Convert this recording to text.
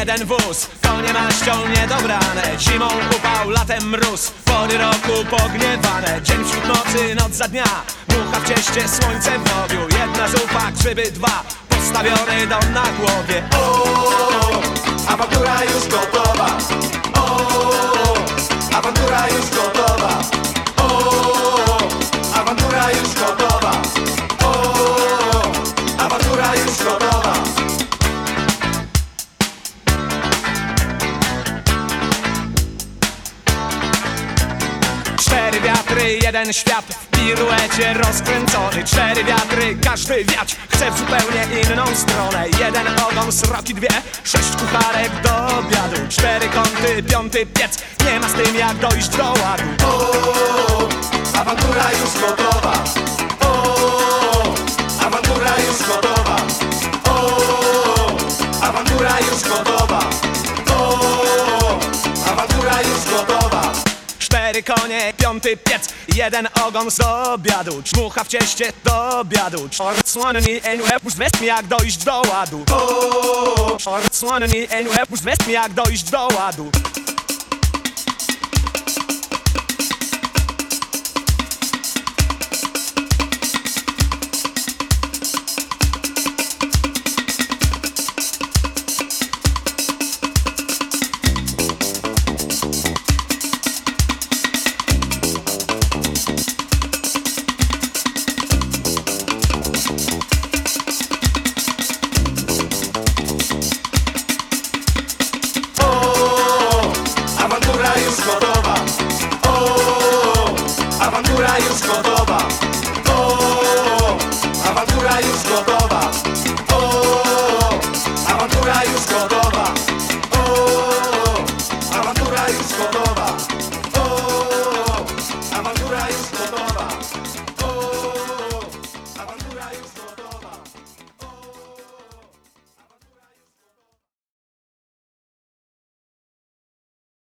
jeden wóz. Konie maścią niedobrane Zimą upał, latem mróz. Pory roku pogniewane. Dzień wśród nocy, noc za dnia. Mucha w cieście, słońce w nowiu. Jedna zupa, grzyby dwa. Postawiony dom na głowie. O, awantura już gotowa. O, awantura już gotowa. O, awantura już gotowa. Wiatry, jeden świat w piruecie rozkręcony Cztery wiatry, każdy wiać chce w zupełnie inną stronę Jeden ogon, sroki dwie, sześć kucharek do obiadu Cztery kąty, piąty piec, nie ma z tym jak dojść do ładu O, awantura już gotowa. O, awantura już gotowa. O, awantura już gotowa. O, awantura już gotowa. Cztery konie, piąty piec, jeden ogon z obiadu. Czmucha w cieście do obiadu. Słonny en łeb, west mi jak dojść do ładu. O, Słonny en łeb, west mi jak dojść do ładu awantura już gotowa. O, awantura już gotowa.